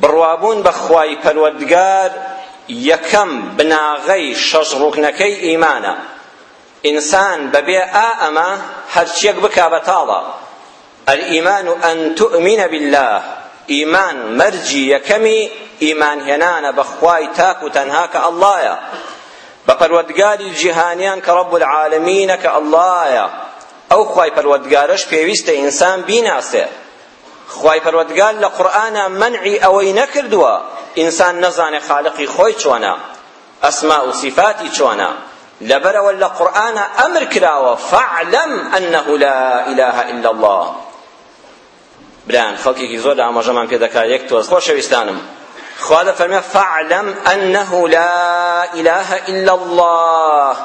بڕوابوون بە خوای پەروەردگار یەکەم بناغەی شەش ڕوکنەکەی ئیمانە ئینسان بەبێ ئا ئەمە هەرچیەک بکا بەتاڵە الإيمان أن تؤمن بالله ئیمان مەرجی یەکەمی ئیمان هێنانە بەخوای تاک و تەنها کە ئەڵڵایە بە پەروەردگاری جیهانیان کە ڕب العالمینە کە ئەڵڵایە ئەو خوای پەروەردگارەش پێویستە ئینسان بیناسێ خوای پەروەردگار لە قورئانا مەنعی ئەوەی نەکردووە ئینسان نەزانێ خالقی خۆی چۆنە ئەسما و سیفاتی چۆنە لەبەرەوە لە قورئانا ئەمر کراوە فاعلم انه لا اله الا الله بران خەڵکێکی زۆر لە ئاماژەمان پێ دەکات یەک تۆز خۆشەویستانم خوا دەفەرمێ فاعلم انه لا اله الا الله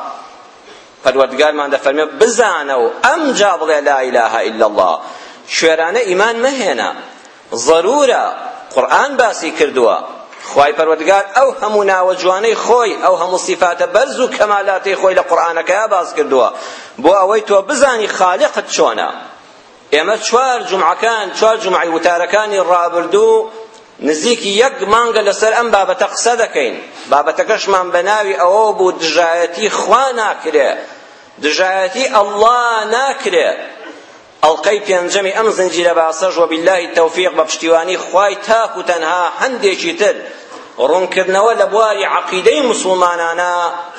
پەروەردگارمان دەفەرمێت بزانە و ئەمجا بڵێ لا اله الا الله کوێرانە ئیمان مەهێنە ضرورە قورئان باسی کردووە خوای پەروەردگار ئەو هەموو ناوە جوانەی خۆی ئەو هەموو سیفاتە بەرز و کەمالاتەی خۆی لە قورئانەکەیا باس کردووە بۆ ئەوەی تۆ بزانی خالقت چۆنە ئێمە چوار جومعەکان چوار جومعەی وتارەکانی ڕابردوو نزیکی یەک مانگە لەسەر ئەم بابەتە قسە دەکەین بابەتەکەشمان بە ناوی ئەوە بوو دژایەتی خوا ناکرێ دژایەتی ئەڵڵا ناکرێ ئەڵقەی پێنجەمی ئەم زنجیرە باسەش و بالله تەوفیق بە پشتیوانی خوای تاک و تەنها هەندێکی تر ڕوونکردنەوە لە بواری عەقیدەی مسلمانانە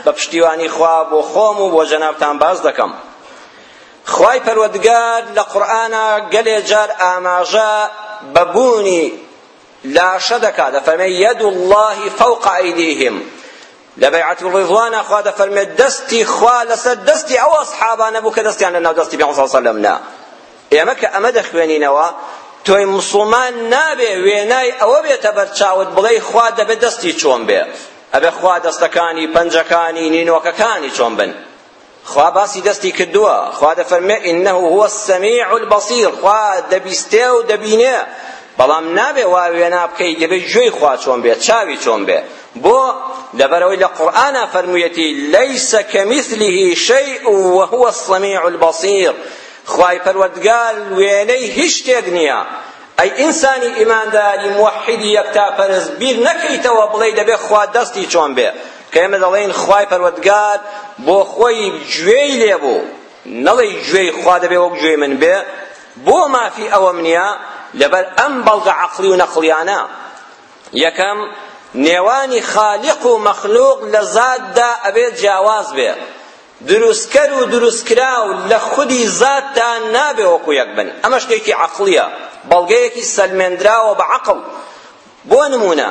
بە پشتیوانی خوا بۆ خۆم و بۆ جەنابتان باس دەکەم خوای پەروەردگار لە قورئانا گەلێ جار ئاماژە بە بوونی لاشە دەکات دەفەرمێ یەد الله فوق ئەیدیهم لە بەیعەت ڕیضوانە خوا دەفەرمێ دەستی خوا لەسەر دەستی ئەو ئەصحابانە بوو کە دەستیان لەناو دەستی پێغەمبەر صلی الله علیه و سلم ئێمە کە ئەمە دەخوێنینەوە تۆی مسلمان نابێ وێنای ئەوە بێتە بەرچاوت بڵێ خوا دەبێ دەستی چۆن بێ ئەبێ خوا دەستەکانی پەنجەکانی نینۆکەکانی چۆن بن خوا باسی دەستی کردووە خوا دەفەرمێ ئینه هو السمیع البصیر خوا دەبیستێ و دەبینێ بەڵام نابێ وا وێنا بکەی دەبێ گوێی خوا چۆن بێ چاوی چۆن بێ بۆ لەبەرەوەی لە قورئانا فەرموویەتی لەیس کەمیثله شەیء وهو السمیع البصیر خوای پەروەردگار وێنەی هیچ شتێک نییە ئەی ئینسانی ئیمانداری موحیدی یەکتا پەرست بیر نەکەیتەوە بڵێی دەبێ خوا دەستی چۆن بێ کە ئێمە دەڵێین خوای پەروەردگار بۆ خۆی گوێی لێ بوو نەڵێی گوێی خوا دەبێ وەک گوێی من بێ بۆ مافی ئەوەم نییە لەبەر ئەم بەڵگە عەقڵی و نەقڵیانە یەکەم نێوانی خالق و مەخلوق لە زاتدا ئەبێ جیاواز بێ دروستکەر و دروستکراو لە خودی زاتدا نابێ وەکو یەک بن ئەمە شتێکی عەقڵییە بەڵگەیەکی سەلمێندراوە بە عەقڵ بۆ نموونە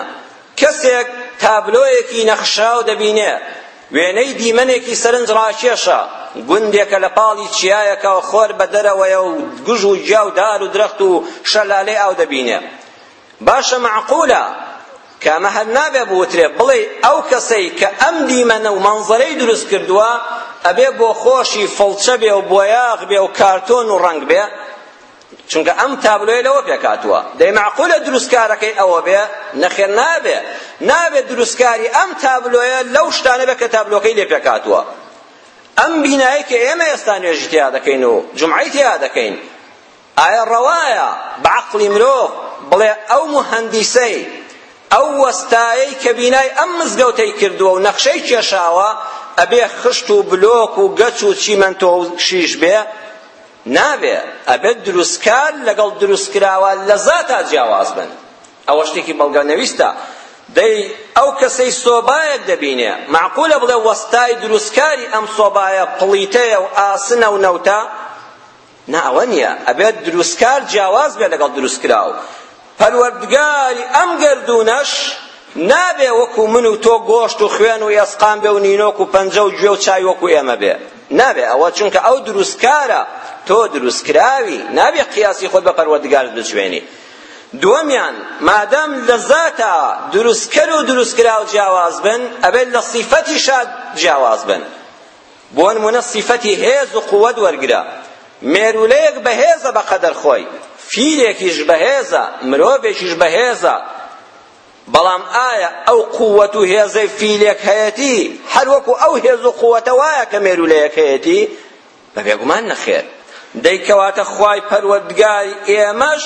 کەسێک تابلۆیەکی نەخشراو دەبینێ وێنەی دیمەنێکی سەرنج ڕاکێشە گوندێکە لە پاڵی چیایەکە و خۆر بە دەرەوەیە و گژ و گیا و دار و درەخت و شەلالەی ئاو دەبینێ باشە معقولە کامە هەر نابێ بوترێ بڵێ ئەو کەسەی کە ئەم دیمەنە و مەنزەرەی دروست کردووە ئەبێ بۆ خۆشی فڵچە بێ و بۆیاغ بێ و کارتۆن و ڕەنگ بێ چونکە ئەم تابلۆیە لەوە پێکهاتووە دەی معقولە دروستکارەکەی ئەوە بێ نەخێر نابێ نابێ دروستکاری ئەم تابلۆیە لەو شتانە بێ کە تابلۆکەی لێ پێکهاتووە ئەم بینایە کە ئێمە ئێستا نوێژی تیا دەکەین و جمعەی تیا دەکەین ئایا ڕەوایە بە عەقڵی مرۆڤ بڵێ ئەو مهندیسەی ئەو وەستایەی کە بینای ئەم مزگەوتەی کردووە و نەخشەی کێشاوە ئەبێ خشت و بلۆک و گەچ و چیمەنتۆ و شیش بێ نابێ ئەبێت دروستکار لەگەڵ دروستکراوە لە زاتا جیاواز بن ئەوە شتێکی بەڵگە نەویستە دەی ئەو کەسەی سۆبایەک دەبینێ معقولە بڵێ وەستای دروستکاری ئەم سۆبایە پڵیتەیە و ئاسنە و نەوتە نا ئەوە نییە ئەبێت دروستکار جیاواز بێت لەگەڵ دروستکراو پەروەردگاری ئەم گەردوونەش نابێ وەکو من و تۆ گۆشت و خوێن و ئێسقان بێ و نینۆک و پەنجە و گوێ و چاوی وەکو ئێمە بێ نابێ ئەوە چونکە ئەو دروستکارە تۆ دروستکراوی نابێ قیاسی خۆت بە پەروەردگارت بچوێنی دووەمیان مادەم لە زاتە دروستکەر و دروستکراو جیاواز بن ئەبێت لە سیفەتیشا جیاواز بن بۆ نمونە سیفەتی هێز و قوت وەرگرە مێرولەیەک بەهێزە بەقەدەر خۆی فیلێکیش بەهێزە مرۆڤێکیش بەهێزە بەڵام ئایا ئەو قوت و هێزەی فیلێک هەیەتی هەر وەکو ئەو هێز و قوتە وایە کە مێرولەیەک هەیەتی بەبێگومان نەخێر دەیکەواتە خوای پەروەردگاری ئێمەش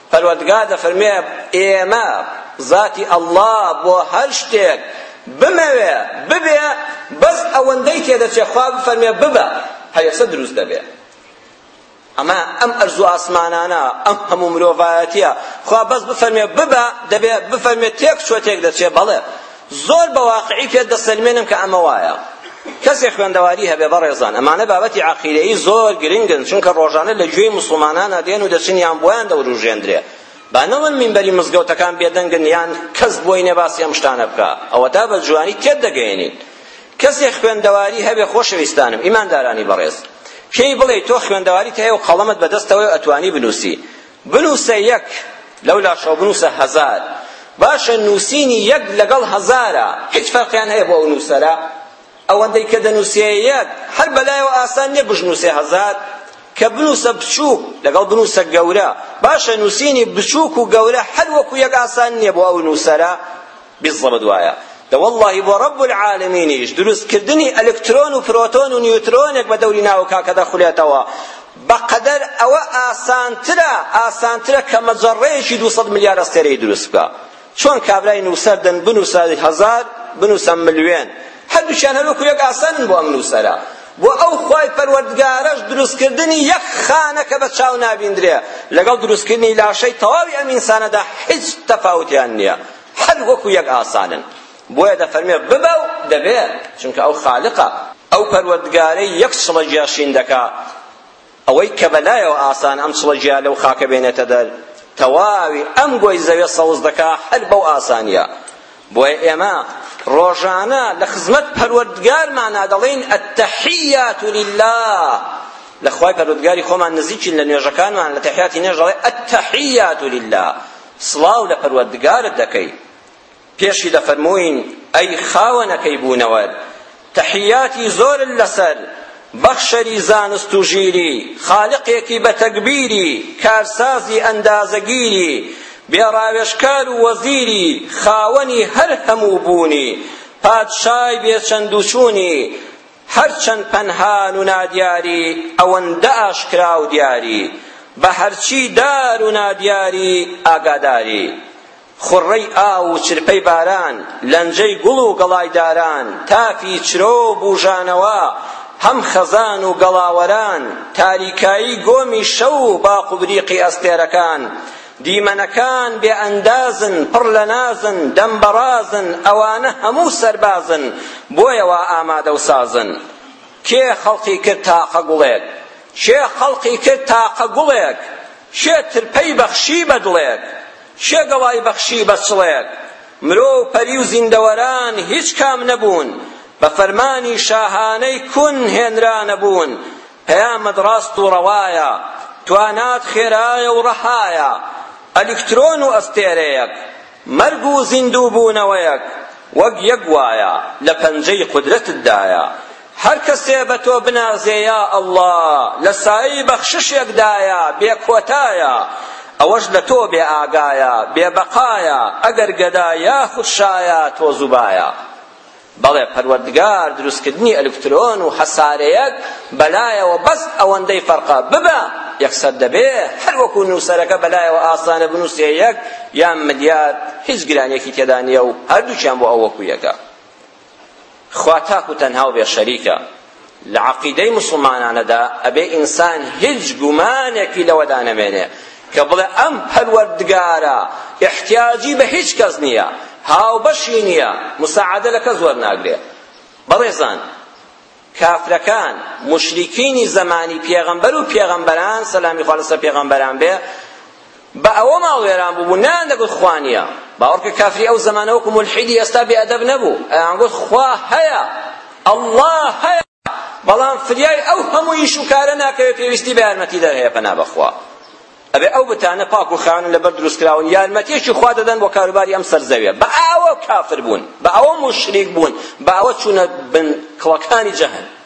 پەروەردگار دەفەرموێ ئێمە، زاتی اللە، بۆ هەر شتێک بمەوێ ببێ بەس ئەوەندەی تێدەچێ خوا بفەرموێ ببە هەر یەکسەر دروست دەبێ ئەمە ئەم ئەرز و ئاسمانانە ئەم هەموو مرۆڤایەتیە خوا بەس بفەرمێ ببە دەبێ بفەرمێ تێک چۆ تێک دەچێ بەڵێ زۆر بە واقعی پێت دەسەلمێنم کە ئەمە وایە. کەسێ خوێندەواری هەبێ بەڕێزان ئەمانە بابەتی عەقیدەیی زۆر گرنگن چونکە ڕۆژانە لە گوێی موسڵمانانە دێن و دەچن یان بۆیان دەوروژێندرێ با نەون مینبەری مزگەوتەکان بێدەنگن یان کەس بۆی نێ باسی ئەم شتانە بکا ئەوەتا بە جوانی تێت دەگەیەنین کەسێ خوێندەواری هەبێ خۆشەویستانم ئیماندارانی بەڕێز پێی بڵێ تۆ خوێندەواریت هەیە و قەڵەمت بەدەستەوەی ئەتوانی بنووسی بنووسە یەک، لەو لاشەوە بنووسە هەزار. باشە نووسینی یەک لەگەڵ هەزارە هیچ فەرقیان هەیە بۆ ئەو نووسەرە؟ ئەوەندەی کە دەنووسێ یەک، هەر بەلایەوە ئاسان نییە بشنووسێ هەزار؟ کە بنووسە بچووک لەگەڵ بنووسە گەورە، باشە نووسینی بچووک و گەورە هەر وەکوو یەک ئاسان نییە بۆ ئەو نووسەرە؟ بالضبط وایە دە واللهی بۆ رب العالمینیش دروست کردنی ئەلکترۆن و پرۆتۆن و نیوترۆنێک بە دەوری ناو کاکە دەخولێتەوە بەقەدەر ئەوە ئاسانترە ئاسانترە کە مەجەڕەیەکی دوو سەد ملیار ئەستێرەی دروست بکە چۆن کابرای نووسەر دەن بنووسە هەزار بنووسە ملیۆن هەردووکیان هەروەکو یەک ئاسانن بۆ ئەم نووسەرە و ئەو خوای پەروەردگارەش دروستکردنی یەک خانە کە بە چاو نابیندرێ لەگەڵ دروستکردنی لاشەی تەواوی ئەم ئینسانەدا هیچ تەفاوتیان نییە هەر وەکو یەک ئاسانن بۆیە دەفەرمێ ببە و دەبێ چونکە ئەو خالقە ئەو پەروەردگارەی یەک چڵە جیا شین دەکا ئەوەی کە بەلایەوە ئاسان ئەم چڵە جیا لەو خاکە بێنێتە دەر تەواوی ئەم گۆی زەوێ سەوز دەکا هەر بەو ئاسانیە بۆیە ئێمە ڕۆژانە لە خزمەت پەروەردگارمانە دەڵێین التحیات لله لە خوای پەروەردگاری خۆمان نزیکین لە نوێژەکانمان لە تحیاتی نوێژ دەڵێ التحیات لله سڵاو لە پەروەردگارت دەکەی پێشی دەفەرمووین ئەی خاوەنەکەی بوونەوەر تەحیاتی زۆرت لەسەر بەخشەری زانست و ژیری خالقێکی بە تەگبیری کارسازی ئەندازەگیری بێڕاوێژکار و وەزیری خاوەنی هەر هەموو بوونی پادشای بێچەندوچوونی هەرچەند پەنهان و نادیاری ئەوەندە ئاشکرا و دیاری بە هەرچی دار و نادیاری ئاگاداری خوڕەی ئاو و چرپەی باران لەنجەی گوڵ و گەڵای داران تافی چرۆ و بوژانەوە هەم خەزان و گەڵاوەران تاریکایی گۆمی شەو و باق و بریقی ئەستێرەکان دیمەنەکان بێ ئەندازن، پڕ لە نازن، دەمبەڕازن، ئەوانە هەموو سەربازن، بۆیە وا ئامادە و سازن. کێ خەڵقی کرد تاقە گوڵێک؟ کێ خەڵقی کرد تاقە گوڵێک؟ کێ ترپەی بەخشی بە دڵێک؟ کێ گەڵای بەخشی بە چڵێک؟ مرۆ و پەری و زیندەوەران هیچ کام نەبوون، بە فەرمانی شاهانەی کون هێنرانە بوون، پەیامت ڕاست و ڕەوایە، توانات خێرایە و ڕەهایە، ئەلیکترۆن و ئەستێرەیەک، مەرگ و زیندووبوونەوەیەک وەک یەک وایە، لە پەنجەی قودرەتتدایە. هەر کەسێ بە تۆ بنازێ یا اللە، لە سایەی بەخششێکدایە بێکۆتایە، ئەوەش لە تۆ بێ ئاگایە، بێ بەقایە، ئەگەر گەدا یاخود شایە تۆ زوبایە. بەڵێ پەروەردگار دروستکردنی ئەلکترۆن و حەسارەیەک بەلایەوە بەس ئەوەندەی فەرقە ببە یەکسەر دەبێ هەر وەکو نووسەرەکە بەلایەوە ئاسانە بنووسێ یەک یان ملیار هیچ گرانیەکی تێدا نییە و هەردووکیان بۆ ئەو وەکو یەکە خوا تاک و تەنها و بێ شەریکە لە عەقیدەی موسڵمانانەدا ئەبێ ئینسان هیچ گومانێکی لەوەدا نەمێنێ کە بڵێ ئەم پەروەردگارە احتیاجی بە هیچ کەس نییە هاوبەشی نییە مساعدە لە کەس وەرناگرێ بەڕێزان کافرەکان مشریکینی زەمانی پێغەمبەر و پێغەمبەران سەلامی خوا لەسەر پێغەمبەران بێ بە ئەوە ماڵ وێران بوو نان دەگوت خوا نییە باوەڕکە کافری ئەو زەمانە وەکو مولحیدی ئێستا بێ ئەدەب نەبوو ئەیان گوت خوا هەیە ئەڵڵا هەیە بەڵام فریای ئەو هەموو ئیش و کارە ناکەوێ پێویستی بە یارمەتیدەر هەیە پەنا بەخوا ئەبێ ئەو بتانە پاک و خانن لەبەر دروستکراون یارمەتیەکی خوا دەدەن بۆ کاروباری ئەم سەرزەویە بە ئەوە کافر بوون بە ئەوە مشریک بوون بە ئەوە چوونە بن کڵەکانی جەهەنەم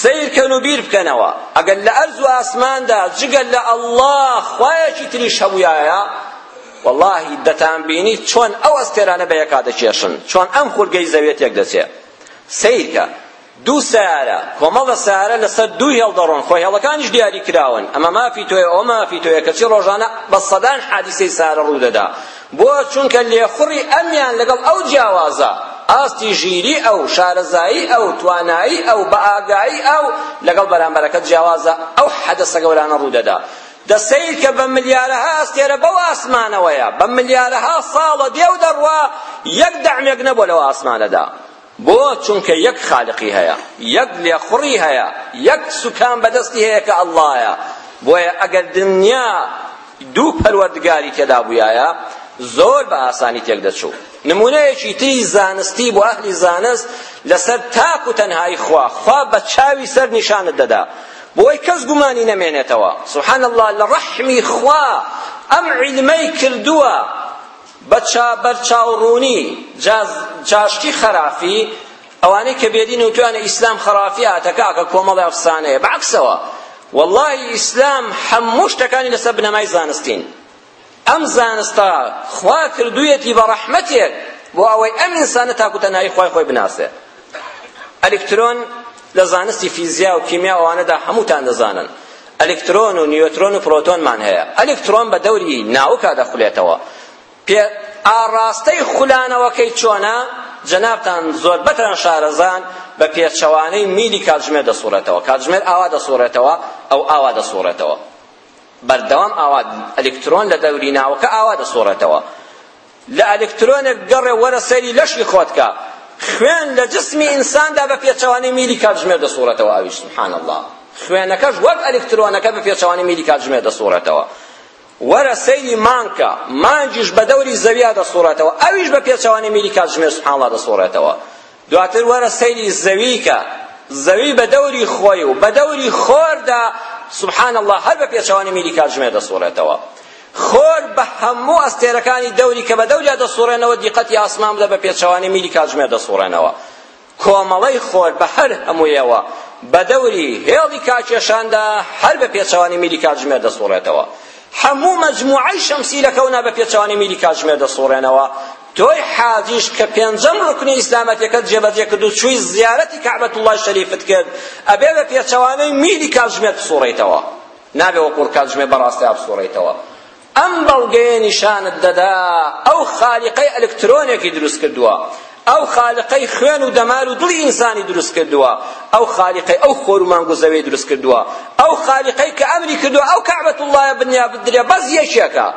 سەیرکەن و بیر بکەنەوە ئەگەر لە ئەرز و ئاسماندا جگە لە اللە خوایەکی تریش هەبوویایە وەڵاهی دەتان بینی چۆن ئەو ئەستێرانە بە یەکا دەکێشن چۆن ئەم خولگەی زەوێ تێک دەچێ سەیرکە دوو سارە کۆمەڵە سارە لەسەر دوو هێڵ دەڕۆن خۆ هێڵەکانیش دیاری کراون ئەمە مافی تۆیە ئەوە مافی تۆیە کەچی ڕۆژانە بە سەدان حادیسەی سارە ڕوو دەدا بۆ چونکە لێخوڕی ئەمیان لەگەڵ ئەو جیاوازە ئاستی ژیری ئەو شارەزایی ئەو توانایی ئەو بەئاگایی ئەو لەگەڵ بەرامبەرەکە جیاوازە ئەو حەدەسە گەورانە ڕوودەدا دە سەیر کە بە ملیارەها ئەستێرە بەو ئاسمانەوەیە بە ملیارەها ساڵە دێ و دەڕوا یەک دەعمێک نەبووە لەو ئاسمانەدا بۆ؟ چونکە یەک خالقی هەیە، یەک لێخوڕی هەیە، یەک سوکان بەدەستی هەیە کە اللەیە، بۆیە ئەگەر دنیا دوو پەروەردگاری تێدا بوویایە زۆر بە ئاسانی تێکدەچوو. نمونەیەکی تری زانستی بۆ ئەهلی زانست لەسەر تاک و تەنهایی خوا، خوا بە چاوی سەر نیشانت دەدا بۆی کەس گومانی نەمێنێتەوە. سبحان اللە لە ڕەحمی خوا ئەم عیلمەی کردووە. بە چا بەر چاو ڕوونی جاز جاشکی خەرافی ئەوانەی کە بێدین و توانە ئیسلام خەرافیاتە کاکە کۆمەڵی ئەفسانەیە بەعکسەوە واللهی ئیسلام هەموو شتەکانی لەسەر بنەمای زانستین ئەم زانستە خوا کردوویەتی بە ڕەحمەتێک بۆ ئەوەی ئەم ئینسانە تاکو تەنهایی خوای خۆی بناسێ ئەلیکترۆن لە زانستی فیزیا و کیمیا ئەوانەدا هەمووتان دەزانن ئەلیکترۆن و نیوترۆن و پرۆتۆنمان هەیە ئەلیکترۆن بە دەوری ناوکا دەخولێتەوە پێ ئاڕاستەی خولانەوەکەی چۆنە جەنابتان زۆربەتان شارەزان بە پێچەوانەی میلی کاتژمێر دەسوڕێتەوە کاتژمێر ئاوا دەسوڕێتەوە ئەو ئاوا دەسوڕێتەوە بەردەوام ئاوا ئەلیکترۆن لە دەوری ناوکە ئاوا دەسوڕێتەوە لە ئەلکترۆنێک بگەڕێ و وەرە سەیری لەشی خۆت کە، خوێن لە جسمی ئینساندا بە پێچەوانەی میلی کاتژمێر دەسوڕێتەوە ئەویش سبحان اللە خوێنەکەش وەک ئەلکترۆنەکە بە پێچەوانەی میلی کاتژمێر دەسوڕێتەوە وەرە سەیری مانکە مانگیش بە دەوری زەویا دەسوڕێتەوە ئەویش بە پێچەوانەی میلی کاتژمێر سبحان اللە دەسوڕێتەوە دواتر وەرە سەیری زەوی کە زەوی بە دەوری خۆی و بە دەوری خۆردا سبحان الله هەر بە پێچەوانەی میلی کاتژمێر دەسوڕێتەوە خۆر بە هەموو ئەستێرەکانی دەوری کە بە دەوریا دەسوڕێنەوە دیقەتی ئاسمان بدە بە پێچەوانەی میلی کاتژمێر دەسوڕێنەوە کۆمەڵەی خۆر بە هەر هەموویەوە بە دەوری هێڵی کاکێشاندا هەر بە پێچەوانی میلی کاتژمێر دەسوڕێتەوە هەموو مەجموعەی شەمسی لە کەونا بە پێچەوانی میلی کاتژمێر دەسوڕێنەوە تۆی حاجیش کە پێنجەم ڕوکنی ئیسلامەتەکەت جێبەجێ کرد و چووی زیارەتی کەعبەتوڵڵای شەریفت کرد ئەبێ بە پێچەوانەی میلی کاتژمێر بسوڕێیتەوە نابێ وەکوڕ کاتژمێر بەڕاستەیا بسوڕێیتەوە ئەم بەڵگەیە نیشانت دەدا ئەو خالیقەی ئەلکترۆنێکی دروست کردووە ئەو خالقەی خوێن و دەمار و دڵی ئینسانی دروست کردووە ئەو خالقەی ئەو خۆر و مانگ و زەوی دروست کردووە ئەو خالقەی کە ئەمری کردووە ئەو کەعبەتوڵڵایە بنیا بدرێ بەس یەکێکە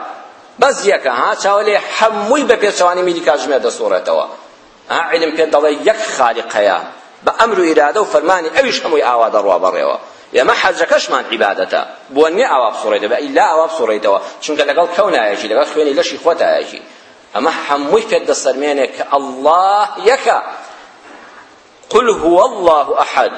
بەس یەکە ها چاوە لێ حەمووی بە پێچەوانەی میلی کاتژمێر دەسوڕێتەوە ها عیلم پێت دەڵێ یەک خالیق هەیە بە ئەمر و ئیرادە و فەرمانی ئەویش هەمووی ئاوا دەڕوا بەڕێوە ئێمە حەجەکەشمان عیبادەتە بۆ نیە ئاوا بسوڕێتەوە ئیلا ئاوا بسوڕێتەوە چونکە لەگەڵ کەونایەکی لەگەڵ خوێنی لەشی خۆتایەکی ئەمە هەمووی پێت دەسەرمێنێ کە ئەڵڵاه یەکە قل هو الله ئەحەد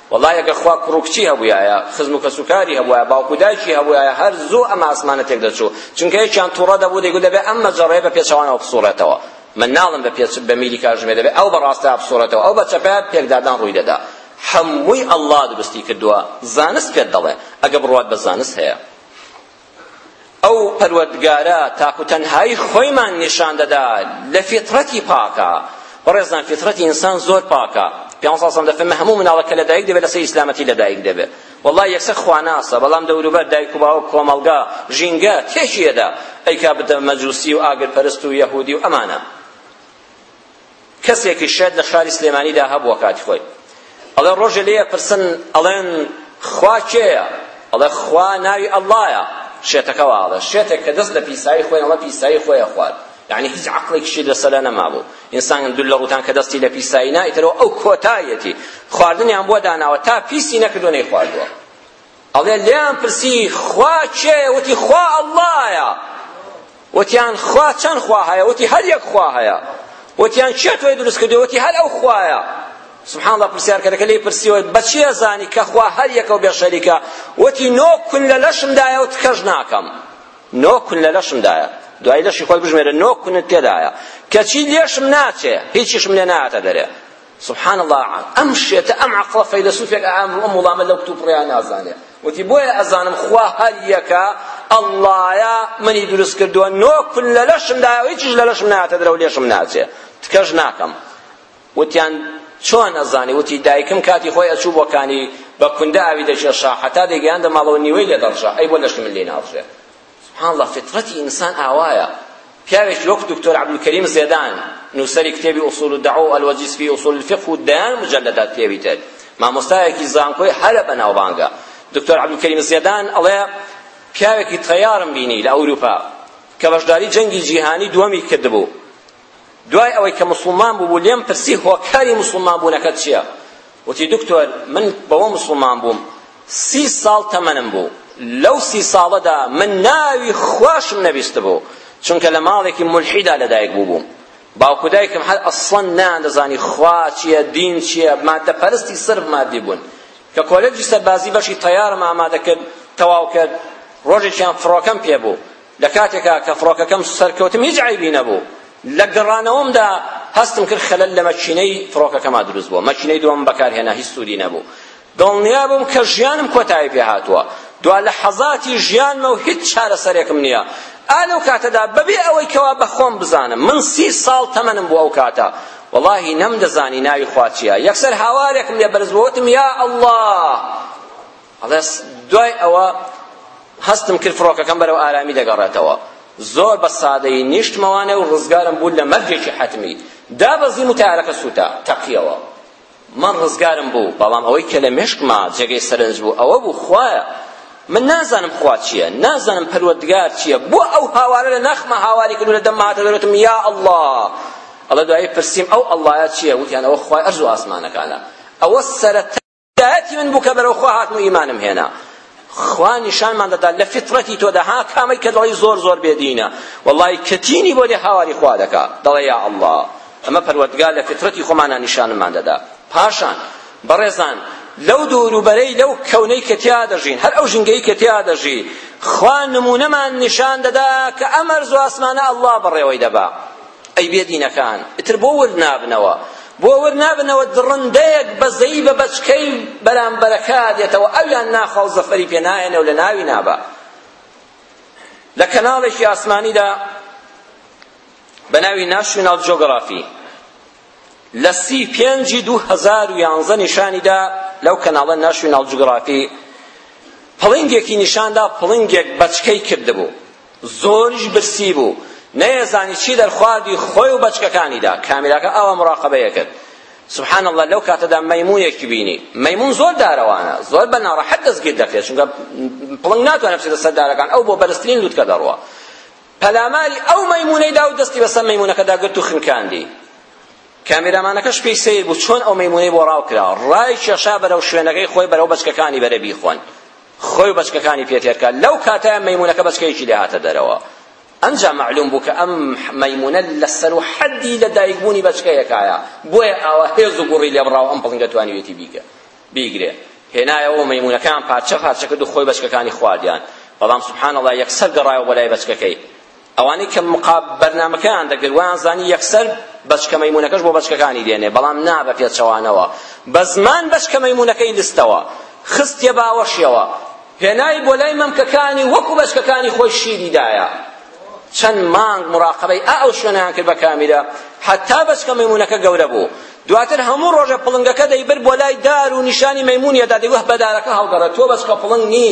وەڵا ئەگەر خوا کوڕ و کچی هەبوویایە خزم و کەسوکاری هەبووایە باوک و دایکی هەبووایە هەر زوو ئەم ئاسمانە تێک دەچوو چونکە یەکیان توڕە دەبوو دەیگوت دەبێ ئەم مەجەڕەیە بە پێچەوانەوە بسوڕێتەوە من ناڵم بە پێچ بە میلی کاژمێ دەبێ ئەو بەڕاستە بسوڕێتەوە ئەو بە چەپە پێکدادان ڕووی دەدا هەمووی ئەڵڵا دروستی کردووە زانست پێت دەڵێ ئەگە بڕوات بە زانست هەیە ئەو پەروەردگارە تاک و تەنهایی خۆیمان نیشان دەدا لە فیتڕەتی پاکە بەڕێزان فیتڕەتی ئینسان زۆر پاکە پیان ساسم دەفەرمە هەموو مناڵەکە لەدایک دەبێت لەسەر ئیسلامەتی لەدایک دەبێت والله یەکسەر خواناسە بەڵام دەوروبەر دایک و باوک کۆمەڵگا ژینگە تێکیەدا ئەیکا بدە مەجوسی و ئاگرپەرست و یەهودی و ئەمانە کەسێکی شێت لە شاری سلێمانیدا هەبووە کاتی خۆی ئەڵێ ڕۆژێ لێیە پرسن ئەڵێن خوا کێیە ئەڵێ خوا ناوی ئەڵڵایە شێتەکەەوە ئاڵە شێتێک کە دەست لە پیسایی خۆی ئەڵە پیسایی خۆیە خوارد یعنی هیچ عقلێکیشی لەسەلا نەمابوو ئینسان دوو لە ڕوتان کە دەستی لە پیسایی نایتەوە ئەو کۆتایەتی خواردنیان بۆ داناوە تا پیسی نەکردو نەیخواردووە ئەڵێ لێیان پرسی خوا کێیە وتی خوا ئەڵڵایە وتیان خوا چەند خوا هەیە وتی هەر یەک خوا هەیە وتیان کێ تۆی دروست کردووە وتی هەر ئەو خوایە سبحان الله پرسیارکەرەکە لێی پرسیەوە بەچیە زانی کە خوا هەر یەکە و بێ شەریکە وتی نۆ کون لە لەشمدایە و تکەش ناکەم نۆ کون لە لەشمدایە دوای لەشی خۆت بژمێرە نۆ کونت تێدایە کەچی لێشم ناچێ هیچیشم لێ نایەتە دەرێ سبحان اللە ئەم شێتە ئەم عەقڵە فەیلەسوفێک ئا ئەمڕۆ ئەم وڵامە لەو کتوب ڕێیا نازانێ وتی بۆیە ئەزانم خوا هەر یەکە ئەڵڵایە منی دروست کردووە نۆ کول لە لەشم دایە و هیچیش لە لەشم ناتە درەو لێشم ناچێ تکەش ناکەم وتیان چۆن ئەزانی وتی دایکم کاتی خۆی ئەچوو بۆ کانی بە کوندە ئاوی دەکێشا حەتا دەیگەیاندە ماڵەوە نیوەی لێ دەڕژا ئەی بۆ لەشی من لێ ناڕژێ سبحان اللە فطرەتی ئینسان ئاوایە پیاوێکی وەک دکتۆر عبدالکریم زێدان نووسەری کتێبی ئوسول و دەعوە و ئەلوەجیز فی ئوسول الفقه و دەیان مجلدات کتێبی تر مامۆستایەکی زانکۆی هەرە بەناوبانگە دکتۆر عبدالکریم زێدان ئەڵێ پیاوێکی تەیارم بینی لە ئەوروپا کە بەشداری جەنگی جیهانی دووەمی کردبوو دوای ئەوەی کە مسلمان بوو لێم پرسی هۆکاری مسلمان بوونەکەت چییە وتی دکتۆر من بەوە مسلمان بووم سی ساڵ تەمەنم بوو لەو سی ساڵەدا من ناوی خواشم نەبیست بوو چونکە لە ماڵێکی ملحیدا لەدایک بوو بووم باوکو دایکم هەر ئەسڵەن ناندەزانی خوا چییە دین چییە مادە پەرستی سرف مادی بوون کە کۆلێجی سەربازی بەشی تەیارم ئامادە کرد تەواو کرد ڕۆژێکیان فڕۆکەم پێ بوو لە کاتێکا کە فڕۆکەکەم سەرکەوتم هیچ عەیبی نەبوو لە گەڕانەوەمدا هەستم کرد خەلەل لە مەکینەی فڕۆکەکەما دروست بووە مەکینەی دووەم بەکارهێنا هیچ سوودی نەبوو دڵنیا بووم کە ژیانم کۆتایی پێ هاتووە دوا لە حەزاتی ژیانمە و هیچ چارەسەرێکم نییە ئا لەو کاتەدا بەبێ ئەوەی کەوا بە خۆم بزانم من سی ساڵ تەمەنم بوو ئەو کاتە وەڵاهی نەمدەزانی ناوی خوا چییە یەکسەر هاوارێکم لێ بەرز بووتم یا ئەڵڵا بەڵێ دوای ئەوە هەستم کرد فڕۆکەکەم بەرەو ئارامی دەگەڕێتەوە زۆر بە سادەیی نیشتمەوانێ و ڕزگارم بوو لە مەرگێکی حەتمی دابەزیم و تارەکە سووتا تەقیەوە من ڕزگارم بوو بەڵام ئەوەی کە لە مێشکما جێگەی سەرنج بوو ئەوە بوو خوایە من نازانم خوا چییە نازانم پەروەردگار چییە بۆ ئەو هاوارە لە ناخمە هاواری کرد و لە دەممە هاتە دەرەوتم یا ئەڵڵا ئەڵە دوایی پرسیم ئەو ئەڵڵایە چییە وتیان ئەوە خوای ئەرز و ئاسمانەکانە ئەوە سەرەتا هیدایەتی من بوو کە بەرەو خوا هاتم و ئیمانم هێنا خوا نیشانمان دەدا لە فیتڕەتی تۆدا ها کامەی کە دەڵی زۆر زۆر بێدینە وەڵی کەتینی بۆ لێ هاواری خوا دەکا دەڵێ یا ئەڵڵا ئەمە پەروەردگار لە فیتڕەتی خۆمانە نیشانمان دەدا پاشان بەڕێزان لەو دوور و بەرەی لەو کەونەی کە تیا دەژین هەر ئەو ژینگەی کە تیا دەژی خوا نمونەمان نیشان دەدا کە ئەمەرز و ئاسمانە ئەڵڵا بەڕێوەی دەبا ئەی بێ دینەکان ئیتر بۆ ورد نابنەوە بۆ ورد نابنەوە دڕندەیەک بەزەی بە بەچکەی بەرامبەرەکە دێتەوە ئەویان ناخوا و زەفەری پێ ناهێنێ و لە ناوی نابا لە کەناڵێکی ئاسمانیدا بە ناوی ناشیونال جۆگرافی لە سی پێنجی دوو هەزار و یانزە نیشانیدا لەو کەناڵە ناشیونال جوگرافی پڵنگێکی نیشاندا پڵنگێک بەچکەی کردبوو زۆریش برسی بوو نەیەزانی چی دەرخواردی خۆی و بەچکەکانیدا کامێراکە ئاوا مراقبەیە کرد سبحان الله لەو کاتەدا مەیمونێکی بینی مەیمون زۆر دارەوانە زۆر بە ناڕەحەت دەستگیر دەکرێت چونکە پڵنگ ناتوانێت بچێتە سەر دارەکان ئەو بۆ بەرزترین لوتکە دەڕوە پەلاماری ئەو مەیمونەی دا و دەستی بەسەر مەیمونەکەدا گرت و خنکاندی کامێرامانەکەش پێی سیر بوو چۆن ئەو مەیمونەی بۆ ڕاو کرا ڕای کێشا بەرەو شوێنەکەی خۆی بەرەو بەچکەکانی بەرە بیخۆن خۆی و بەچکەکانی پێ تێر کا لەو کاتەیە مەیمونەکە بەچکەیەکی لێ هاتە دەرەوە ئەمجا معلوم بوو کە ئەم مەیمونە لە سەر و حەدی لە دایک بوونی بەچکەیەکایە بۆیە ئاوا هێز و گوڕی لێ بڕاو ئەم پڵنگە توانیوێتی بیگە بیگرێ هێنایەوە مەیمونەکان پارچە پارچە کرد و خۆی بەچکەکانی خواردیان بەڵام سبحان الله یەکسەر گەڕایەوە بۆ لای بەچکەکەی ئەوانەی کە بەرنامەکەیان دەکرد وایان زانی یەکسەر بەچکە مەیمونەکەش بۆ بەچکەکانی دێنێ بەڵام نا بە پێچەوانەوە بە زمان بەچکە مەیمونەکەی لستەوە خستیە باوەشیەوە هێنای بۆ لای مەمکەکانی وەکو بەچکەکانی خۆی شیری دایە چەند مانگ مراقبەی ئا ئەو شوێنیان کرد بە کامیرە حتا بەچکە مەمونەکە گەورە بوو دواتر هەموو ڕۆژە پڵنگەکە دەیبر بۆ لای دار و نیشانی مەمونیەدا دەیوه بەدارەکە هەڵگەڕێت تۆ بەچکە پڵنگ نی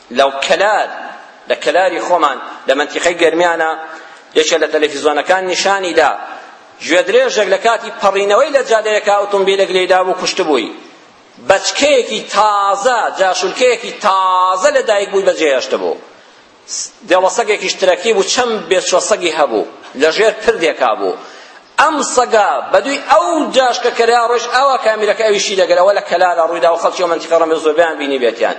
لە کەلار لە کەلاری خۆمان لە مەنتیقەی گەرمیانە یەکێ لە تەلەفیزۆنەکان نیشانی دا گوێدرێژێک لە کاتی پەڕینەوەی لە جادەیەکە ئۆتۆمبیلێک لێدا بوو کوشتبووی بەچکەیەکی تازە جاشولکەیەکی تازە لە دایک بووی بەجێهێشت بوو دێڵەسەگێکیش ترەکی بوو چەند بێچۆسەگی هەبوو لە ژێر پردێکا بوو ئەم سەگا بەدوی ئەو جاشکە کەرا ڕۆژ ئاوا کامیرەکە ئەویشی دەگەرەوە لە کەلارە ڕوویدا و خەڵکی و منتیقە ڕەمێ زۆربیان بینی بێتیان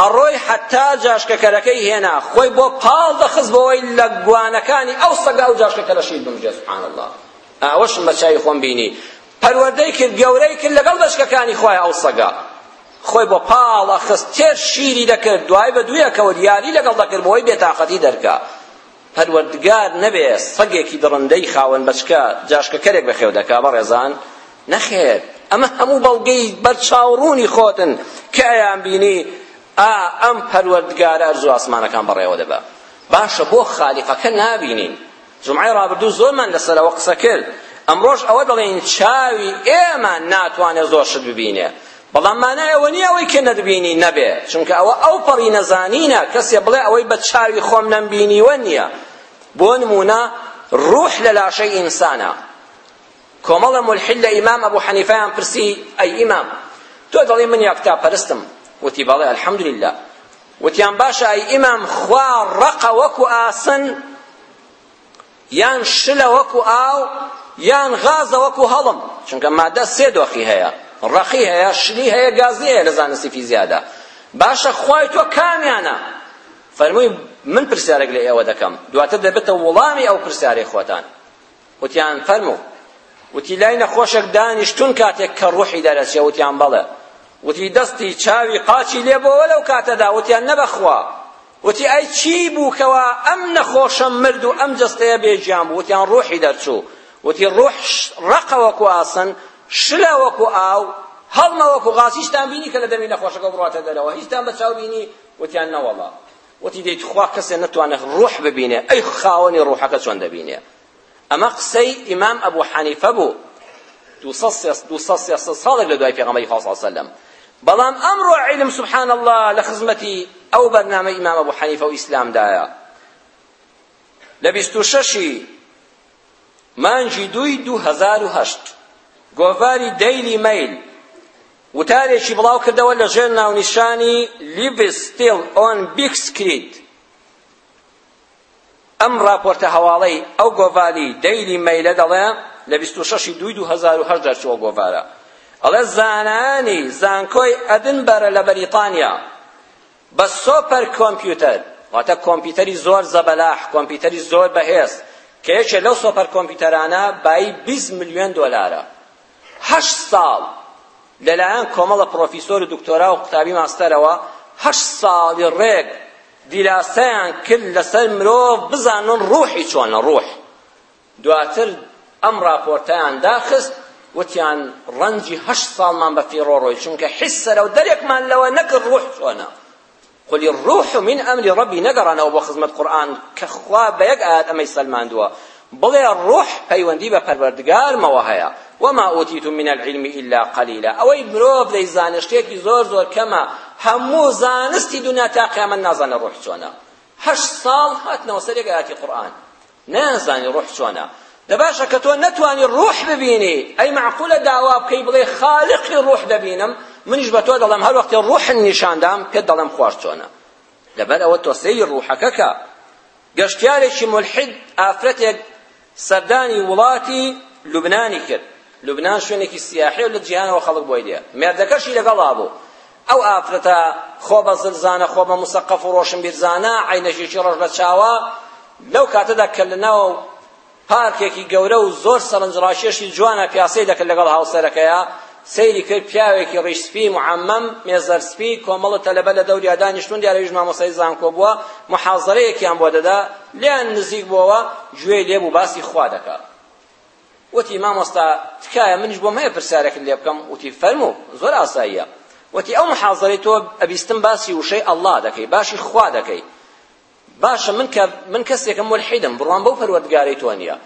ئەڕۆی حەتا جاشکەکەرەکەی هێنا خۆی بۆ پاڵ دەخست بۆی لە گوانەکانی ئەو سەگا و جاشکەکەرە شیر بمژێ سبحان الله ئاوەشم بە چاوی خۆم بینی پەروەردەی کرد گەورەی کرد لەگەڵ بەچکەکانی خۆی ئەو سەگا خۆی بۆ پاڵ ئەخست تێر شیری دەکرد دوای بە دویەکەوت یاری لەگەڵ دەکرد بۆی بێتاقەتی دەرکا پەروەردگار نەبێ سەگێکی دڕندەی خاوەن بەچکە جاشکەکەرێک بەخێو دەکا بەڕێزان نەخێر ئەمە هەموو بەڵگەی بەرچاوڕوونی خۆتن کە ئەیان بینی ئا ئەم پەروەردگارە ئەرز و ئاسمانەکان بەڕێوە دەبا باشە بۆ خالیقەکە نابینین جمعی ڕابردوو زۆرمان لەسەرەوە قسە کرد ئەمڕۆش ئەوە دەڵێن چاوی ئێمە ناتوانێت زۆر شت ببینێ بەڵام مانای ئەوە نییە ئەوەی کە نەتبینی نەبێ چونکە ئەوە ئەو پەڕی نەزانینە کەسێ بڵێ ئەوەی بە چاوی خۆم نەمبینیوە نییە بۆ نمونە ڕوح لە لاشەی ئینسانە کۆمەڵە ملحد لە ئیمام ئەبو حەنیفەیان پرسی ئەی ئیمام تۆ دەڵێ من یەکتا پەرستم وتی بەڵێ الحەمدللە وتیان باشە ئەی ئیمام خوا ڕەقە وەکو ئاسن یان شلە وەکو ئاو یان غازە وەکو هەڵم چونکە مادە سێ دۆخی هەیە ڕەقی هەیە شلی هەیە گازی هەیە لە زانستی فیزیادا باشە خوای تۆ کامیانە فەرمووی من پرسیارێک لە ئێوە دەکەم دواتر دەبێتە وڵامی ئەو پرسیارەی خۆتان وتیان فەرموو وتی لای نەخۆشێک دانیشتون کاتێک کە ڕوحی دەرەچێ وتیان بەڵێ وتی دەستی چاوی قاچی لێ بۆوە لەو کاتەدا وتیان نەبەخوا وتی، ئەی چی بوو کەوا ئەم نەخۆشە مرد و ئەم جەستەیە بێ گیان بوو؟ وتیان، ڕوحی دەرچوو. وتی، ڕوح ڕەقە وەکو ئاسن، شلە وەکو ئاو، هەڵمە وەکو غاز، هیچتان بینی کە لە دەمی نەخۆشەکە بڕاتە دەرەوە؟ هیچتان بە چاو بینی؟ وتیان، نەوەڵڵا. وتی، دەی توخوا کەسێ نەتوانێ ڕوح ببینێ، ئەی خاوەنی ڕوحەکە چۆن دەبینێ؟ ئەمە قسەی ئیمام ئەبو حەنیفە بوو دوو سەد سێ سەد ساڵێک لە دوای پێغەمبەری خوا صلی سەلەم بەڵام ئەمڕۆ عیلم سبحان الله لە خزمەتی ئەو بەرنامە ئیمام ئەبو حەنیفە و ئیسلامدایە لە بیست و شەشی مانجی دووی دوو هەزار و هەشت گۆڤاری دەیلی مەیل وتارێکی بڵاو کردەوە لە ژێر ناونیشانی لیڤ ستیل ئۆن بیگ سکرین ئەم ڕاپۆرتە هەواڵەی ئەو گۆڤاری دەیلی مەیلە دەڵێ لە بیست و شەش ی دووی دوو هەزار و هەشت دەرچووە گۆڤارە ئەڵێ زانانی زانکۆی ئەدنبەرە لە بەریتانیا بە سۆپەر کۆمپیوتەر واتە کۆمپیوتەری زۆر زەبەلاح کۆمپیوتەری زۆر بەهێز کە یەکێ لەو سۆپەر کۆمپیوتەرانە بایی 20 ملیۆن دۆلارە هەشت ساڵ لەلایەن کۆمەڵە پرۆفیسۆر و دکتۆرا و قوتابی ماستەرەوە هەشت ساڵی ڕێک دیراسەیان کرد لەسەر مرۆڤ بزانن ڕوحی چۆنە ڕوح دواتر ئەم ڕاپۆرتەیان داخست وتیان ڕەنجی هەشت ساڵمان بە فیڕۆ ڕۆی چونکە حیز سەرەو دەرێکمان لەوە نەکرد ڕوح چۆنە قل الروح من امر ربي نگرانەوە بۆ خزمەت قورآن کە خوا بە یەک ئاەت ئەمەی سەلماندووە بڵێ ڕۆح پەیوەندی بە پەروەردگارمەوە هەیە وما ئوتیتم من العلم الا قلیلا ئەوەی مرۆڤ دەیزانێت شتێکی زۆر زۆر کەمە هەموو زانستی دنیا تا قیامەت نازانێت ڕۆح چۆنە هەشت ساڵ هاتنەوە سەر یەک ئاەتی قورئان نازانی ڕۆح چۆنە دە باشە کە تۆ نەتوانی ڕۆح ببینی ئەی معقولە داوا بکەی بڵێ خالقی ڕۆح دەبینم منیش بە تۆ دەڵێم هەر وەختێ ڕۆحن نیشاندام پێت دەڵێم خواش چۆنە لەبەر ئەوە تۆ سەیری ڕوحەکە کە گەشتیارێکی ملحد ئافرەتێک سەردانی وڵاتی لوبنانی کرد لوبنان شوێنێکی سیاحی و لە جیهانەوە خەڵک بۆی دێ مێردەکەشی لەگەڵا بوو ئەو ئافرەتە خۆ بە زلزانە خۆ بە مسەقەف و ڕۆشنبیرزانە عینەشێکی ڕۆژ لە چاوە لەو کاتەدا کە لە ناو پارکێکی گەورە و زۆر سەرنجڕاکێشی جوانە پیاسەی دەکرد لەگەڵ هاوسەرەکەیا سەیری کرد پیاوێکی ڕیش سپی معمم مێزەر سپی کۆمەڵە تەلەبە لە دەوریا دانیشتون دیارەویش مامۆستای زانکۆ بووە محازەرەیەکیان بۆ دەدا لێیان نزیک بووەوە گوێی لێ بوو باسی خوا دەکا وتی مامۆستا تکایە منیش بۆم هەیە پرسیارێکت لێ بکەم وتی فەرموو زۆر ئاساییە وتی ئەو محازەرەی تۆ ئەبیستم باسی وشەی ئەڵڵا دەکەی باشی خوا دەکەی باشە من کە من کەسێکم مولحیدم بڕوام بەو پەروەردگارەی تۆ نییە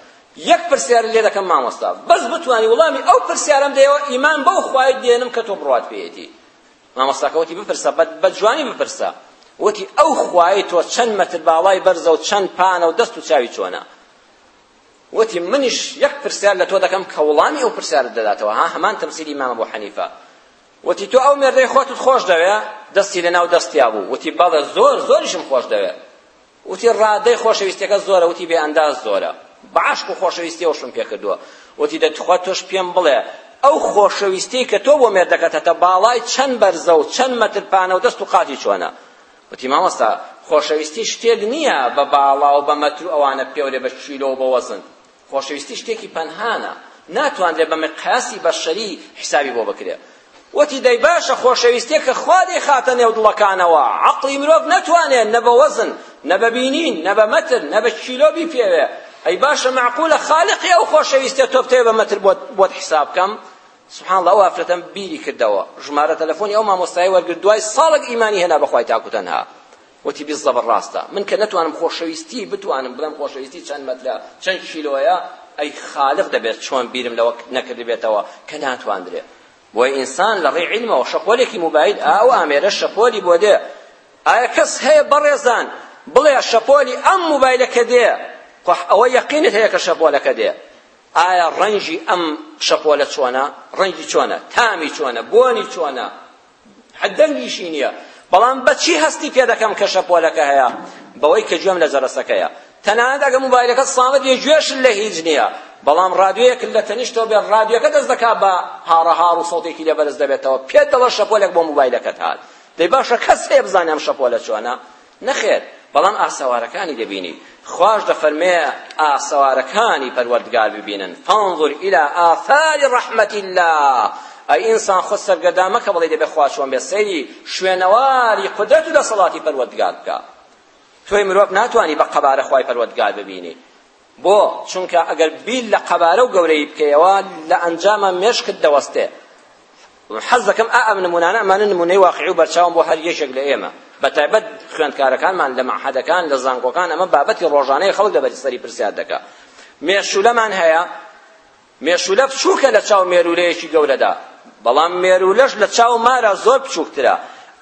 یەک پرسیار لێ دەکەم مامۆستا بەس بتوانی وڵامی ئەو پرسیارم دەیەوە ئیمان بەو خوای دێنم کە تۆ بڕوات پێیەتی مامۆستاکە وتی بپرسە بە جوانی بپرسە وتی ئەو خوای تۆ چەند مەتر باڵای بەرزە و چەند پانە و دەست و چاوی چۆنە وتی منیش یەک پرسیار لە تۆ دەکەم کە وڵامی ئەو پرسیارت دەداتەوە ها هەمان تەمسیلی مامە بۆ حەنیفە وتی تۆ ئەو مێردەی خۆتت خۆش دەوێ دەستی لەناو دەستیا بوو وتی بەڵێ زۆر زۆریشم خۆش دەوێ وتی ڕادەی خۆشەویستەکە زۆرە وتی بێ ئەنداز زۆرە بەعاشق و خۆشەویستیەوەشم پێکردووە وتی دەتخوا تۆش پێم بڵێ ئەو خۆشەویستی کە تۆ بۆ مێردەکەت هەتە باڵای چەند بەرزە و چەند مەتر پانە و دەست و قاتی چۆنە وتی مامۆستا خۆشەویستی شتێک نییە بە باڵا و بە مەتر و ئەوانە پێورێ بە کیلۆ و بە وەزن خۆشەویستی شتێکی پەنهانە ناتوانرێ بە مقیاسی بەشەری حیسابی بۆ بکرێ وتی دەی باشە خۆشەویستێ کە خوا دەیخاتە نێو دڵەکانەوە عەقڵی مرۆڤ نەتوانێت نە بە وەزن نە بە بینین نە بە مەتر نە بە کیلۆ بیپێوێ ئەی باشە معقولە خالقی ئەو خۆشەویستێ تۆ بتەوێ بە مەتر بۆت حیساب بکەم سبحان الله ئەو ئافرەتەم بیری کردەوە ژمارە تەلەفۆنی ئەو مامۆستای وەرگرت دوای ساڵێک ئیمانی هێنا بەخوای تاکو تەنها وتی بیزەبە ڕاستە من کە نەتوانم خۆشەویستی بتوانم بڵێم خۆشەویستی چەند مەترە چەند کیلۆیە ئەی خالق دەبێت چۆن بیرم لەوە نەکردبێتەوە کە ناتواندرێ بۆیە ئینسان لە ڕێی عیلمەوە شەپۆلێکی موبایل ئاو ئامێرە شەپۆلی بۆ دێ ئایا کەس هەیە بەڕێزان بڵێ شەپۆلی ئەم موبایلە کە دێ قح ئەوە یەقینت هەیە کە شەپۆلەکە دێ ئایا ڕەنجی ئەم شەپۆلە چۆنە ڕەنجی چۆنە تامی چۆنە بۆنی چۆنە دەنگیشی نییە بەڵام بەچی هەستی پێ دەکەم کە شەپۆلەکە هەیە بەوەی کە گوێم لە جەرەسەکەیە تەنانەت ئەگە موبایلەکەت سامت یە گوێش لە هیچ نییە بەڵام ڕادیۆیەک لە تەنیشتەوە بێت ڕادیۆکە دەست دەکا بە هاڕەهاڕ و سەوتێکی لێ بەرز دەبێتەوە پێت دەڵە شەپۆلێک بۆ موبایلەکەت هات دەی باشە کەس هەیە بزانێ ئەم شەپۆلە چۆنە نەخێر، بەڵام ئاسەوارەکانی دەبینیت، خواش دەفەرمێ ئاسەوارەکانی پەروەردگار ببینن، فانظر الی آثار رحمة اللە، ئەی ئینسان خۆت سەرگەردان مەکە بڵێی دەبێ خوا چۆن بێت، سەیری شوێنەواری قودرەت و دەسەڵاتی پەروەردگار بکە، تۆی مرۆڤ ناتوانی بە قەبارە خوای پەروەردگار ببینی، بۆ؟ چونکە ئەگەر بیر لە قەبارە و گەورەیی بکەیەوە لە ئەنجاما مێشکت دەوەستێ حەز دەکەم ئا ئەم نمونانە ئەمانە نمونەی واقعی و بەرچاوم بۆ هەر یەکێک لە ئێمە بە تایبەت خوێندکارەکانمان لە مەعهەدەکان لە زانکۆکان ئەمە بابەتی ڕۆژانەی خەڵک لەبەری سەری پرسیار دەکا مێشولەمان هەیە مێشوولە بچووکە لە چاو مێروولەیەکی گەورەدا، بەڵام مێروولەش لە چاو مارا زۆر بچووکترە،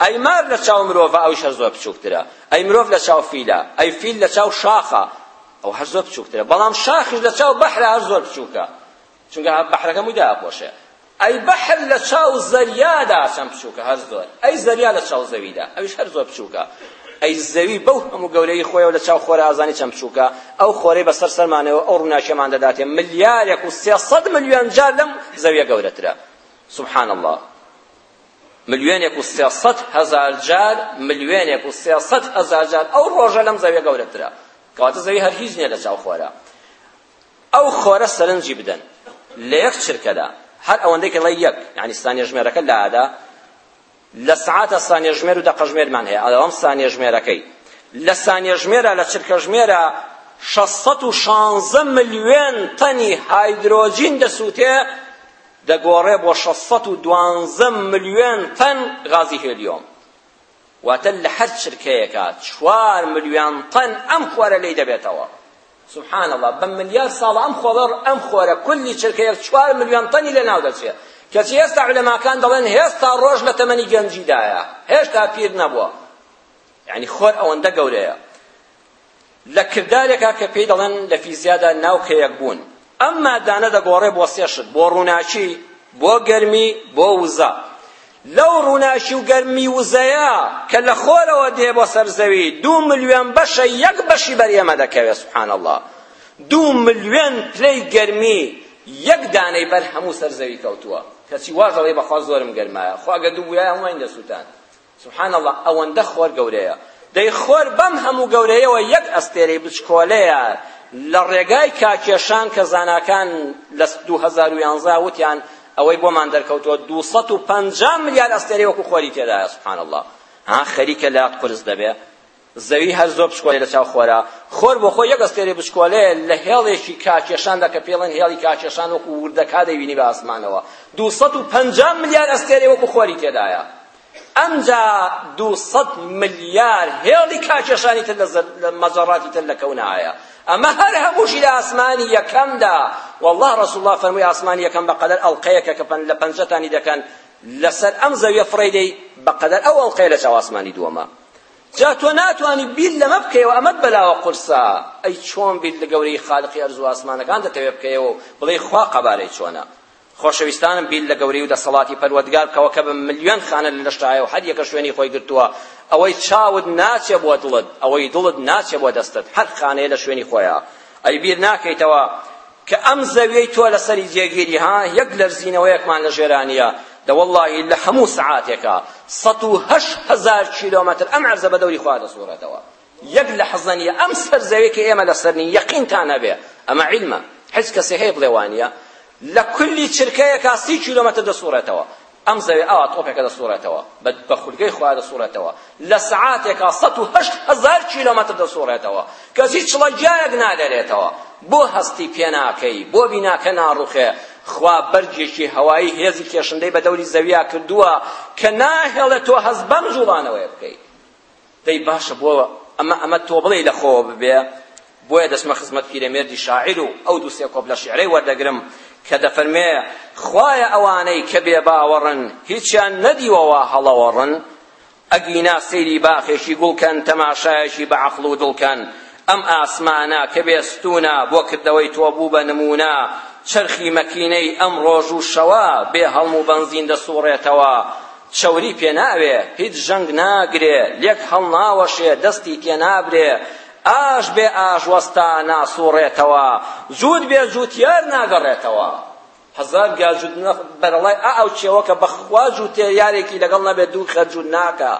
ئەی مار لە چاو مرۆڤە ئەویش هەر زۆر بچووکترە، ئەی مرۆڤ لە چاو فیلە، ئەی فیل لە چاو شاخە ئەوە هەر زۆر بچووکترە، بەڵام شاخیش لە چاو بەحرا هەر زۆر بچووکە، چونکە بەحرەکە مووی دایەپۆشێ. ئەی بەحر لە چاو زەریادا چەند بچووکە، هەر زۆر، ئەی زەریا لە چاو زەویدا ئەویش هەر زۆر بچووکە، ئەی زەوی بەو هەموو گەورەیی خۆیەوە لە چاو خۆرا ئەزانی چەند بچووکە ئەو خۆرەی بەسەر سەرمانەوە ئەو ڕووناکیەمان دەداتێ ملیارێک و سێ سەد ملیۆن جار لەم زەویە گەورەترە سبحان الله ملیۆنێک و سێ سەد هەزار جار ملیۆنێک و سێ سەد هەزار جار ئەو ڕۆژە لەم زەویە گەورەترە کەواتە زەوی هەر هیچ نییە لە چاو خۆرە ئەو خۆرە سەرنجی بدەن لە یەک چرکەدا هەر ئەوەندەی کە ڵی یەک یعنی ستانیە ژمێرەکە لادا لە سەعاتە سانیەژمێر و دەقەژمێرمان هەیە، ئەڵێم سانیەژمێرەکەی. لە سانیەژمێرە، لە چرکەژمێرە شەش سەد و شانزە ملیۆن تەنی هایدرۆجین دەسووتێ، دەگۆڕێ بۆ شەش سەد و دوازدە ملیۆن تەن غازی هێلیۆم. واتە لە هەر چرکەیەکە چوار ملیۆن تەن ئەم خوارە لێی دەبێتەوە. سبحان اللە بە ملیار ساڵە ئەم خۆڵە ئەم خۆرە کولی چرکەیەک چوار ملیۆن تەنی لەناو دەچێت کەچی هێستا علەماکان دەڵێن هێستا ڕۆژ لە تەمەنی گەنجیدایە هێشتا پیر نەبووە یعنی خۆر ئەوەندە گەورەیە لە کردارێکا کە پێی دەڵێن لە فیزیادا ناوکەیەک بوون ئەم مادانە دەگۆڕێ بۆ سێ شت بۆ ڕووناکی بۆ گەرمی بۆ وزە لەو ڕووناکی و گەرمی وزەیە کە لە خۆرەوە دێ بۆ سەر زەوی دوو ملیۆن بەشە یەک بەشی بەر ئێمە دەکەوێت سبحان الله دوو ملیۆن پلەی گەرمی یەک دانەی بەر هەموو سەر زەوی کەوتووە کەچی واش دەڵێ بەخوا زۆرم گەرمایە خۆ ئەگە دوو بووایە هەمووان دەسووتان سبحان اللە ئەوەندە خۆر گەورەیە دەی خۆر بەم هەموو گەورەیەوە یەک ئەستێرەی بچکۆلەیە لە ڕێگای کاکێشان کە زاناکان لە 2011 وتیان ئەوەی بۆمان دەرکەوتووە 250 ملیار ئەستێرەی وەکو خۆری تێدایە سبحان اللە ها خەریکە لە قورس دەبێ زەوی هەر زۆر پشکۆلەی لە چاو خۆرە. خۆر بۆ خۆی یەک ئەستێرەی پشکۆلەیە لە هێڵێکی کاکێشاندا کە پێڵێن هێڵی کاکێشان وەکوو وردەکا دەیبینی بە ئاسمانەوە. دوو سەد و پەنجا ملیار ئەستێرەی وەکوو خۆری تێدایە. ئەمجا دوو سەد ملیار هێڵی کاکێشانی تر لە مەجەڕاتی تر لە کەونا هەیە. ئەمە هەر هەمووشی لە ئاسمانی یەکەمدا. وەڵڵا ڕەسووڵ اللە فەرمووی ئاسمانی یەکەم بە قەدەر ئەڵقەیەکە کە لە پەنجەتانی دەکەن لەسەر ئەم زەویە فڕێی دەی بە قەدەر ئەو ئەڵقەیە لە چاو ئاسمانی دووەمە. جا تۆ ناتوانی بیر لەمە بکەیەوە ئەمەت بەلاوە قورسە ئەی چۆن بیر لە گەورەی خالقی ئەرز و ئاسمانەکان دەتەوێ بکەیەوە و بڵێی خوا قەبارەی چۆنە خۆشەویستانم بیر لە گەورەی و دەسەڵاتی پەروەردگار بکەوە کە بە ملیۆن خانە لە لەشتایە و هەر یەکە شوێنی خۆی گرتووە ئەوەی چاوت ناچێ بۆ دڵت ئەوەی دڵت ناچێ بۆ دەستت هەر خانەیە لە شوێنی خۆیە ئەی بیر ناکەیتەوە کە ئەم زەویەی تۆ لەسەری جێگیری ها یەک لەرزینەوەیەکمان لە ژێرانیە دە وەڵاهی لە هەموو سەعاتێکا سەد و هەشت هەزار کیلۆمەتر ئەم عەرزە بە دەوری خۆیا دەسوڕێتەوە یەک لەحزە نیە ئەم سەر زەوی کە ئێمە لەسەر نین یەقینتان هەبێ ئەمە عیلمە هیچ کەسێ هەیە بڵێ وانیە لە کولی چرکەیەکا سی کیلۆمەتر دەسوڕێتەوە ئەم زەوێ ئاوا تۆپێکە دەسوڕێتەوە بە خولگەی خۆیا دەسوڕێتەوە لە سەعاتێکا سەد و هەشت هەزار کیلۆمەتر دەسوڕێتەوە کەسی چڵە گیایەک نادەرێتەوە بۆ هەستی پێ ناکەی بۆ بیناکە ناڕوخێ خوا بەرگێکی هەوایی هێزی کێشندەی بە دەوری زەویا کردووە کە ناهێڵێت تۆ هەست بەم جوڵانەوەیە بکەیت دەی باشە بۆ ئەمە ئەمە تۆ بڵێی لە خۆوە ببێ بۆیە دەچمە خزمەت پیرەمێردی شاعیر و ئەو دوو سێ کۆپلە شیعرەی وەردەگرم کە دەفەرمێ خوایە ئەوانەی کە بێباوەڕن هیچیان نەدیوە وا هەڵەوەڕن ئەگینا سەیری باخێکی گوڵ کەن تەماشایەکی بە عەقڵ و دڵ کەن ئەم ئاسمانە کە بێستونە بۆ کردەوەی تۆ بوو بە نمونە چرخی مەکینەی ئەم ڕۆژ و شەوە بێ هەڵم و بەنزین دەسوڕێتەوە چەوری پێ ناوێ، هیچ ژەنگ ناگرێ، لێک هەڵناوەشێ، دەستی تێ نابرێ، ئاش بێ ئاژوەستا ناسووڕێتەوە، جووت بێ جووتیار ناگەڕێتەوە. هەزار گا جووت بەرەڵای ئا ئەو کێوەکە بە خوا جووتیارێکی لەگەڵ نەبێ دوو خەت جووت ناکا.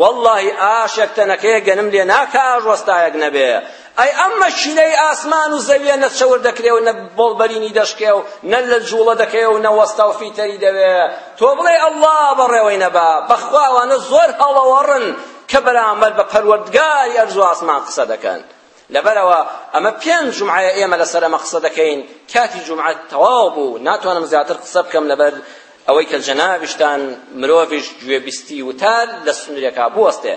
وەڵڵاهی ئاشێک تەنەکەیەک گەنم لێ ناکا ئاژوەستایەک نەبێ. ئەی ئەم مەکینەی ئاسمان و زەویە نە چەور دەکرێ و نە بۆڵبەرینی دەشکێ و نە لە جوڵە دەکەوێ و نە وەستا و فیتەری دەوێ تۆ بڵێ ئەڵڵا بەڕێوەی نەبا بەخوا ئەوانە زۆر هەڵەوەڕن کە بەرامبەر بە پەروەردگاری ئەرز و ئاسمان قسە دەکەن لەبەرەوە ئەمە پێنج جمعەیە ئێمە لەسەر ئەمە قسە دەکەین کاتی جمعە تەواو بوو ناتوانم زیاتر قسە بکەم لەبەر ئەوەی کە جەنابیشتان مرۆڤیش گوێبیستی وتار لە سنوورێکا بوەستێ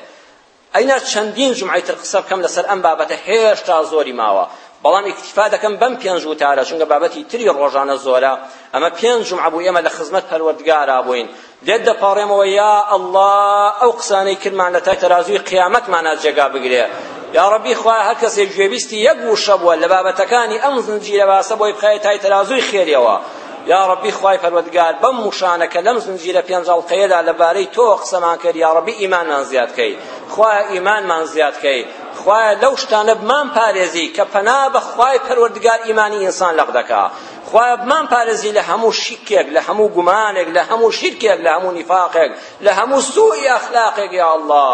ئەینا چەندین جومعەی تر قسە بکەم لەسەر ئەم بابەتە هێشتا زۆری ماوە بەڵام ئیکتیفا دەکەم بەم پێنج وتارە چونکە بابەتی تری ڕۆژانە زۆرە ئەمە پێنج جومعە بوو ئێمە لە خزمەت پەروەردگارا بووین لێت دەپاڕێمەوە یا ئەڵڵا ئەو قسانەی کردمان لە تای تەرازووی قیامەتمانە جێگا بگرێ یا ڕەبی خوا هەر کەسێک گوێبیستی یەک وشە بووە لە بابەتەکانی ئەم زنجیرە باسە بۆی بخایە تای تەرازووی خێریەوە یا ربی خوای پەروەردگار بەم وشانە کە لەم زنجیرە پێنج هەڵقەیەدا لەبارەی تۆوە قسەمان کرد یا ربی ئیمانمان زیاد کەی خوایە ئیمانمان زیاد کەی خوایە لەو شتانە بمان پارێزی کە پەنا بە خوای پەروەردگار ئیمانی ئینسان لەق دەکا خوایە بمان پارێزی لە هەموو شیکێک لە هەموو گومانێک لە هەموو شیرکێک لە هەموو نیفاقێک لە هەموو سوئی ئەخلاقێک یا الله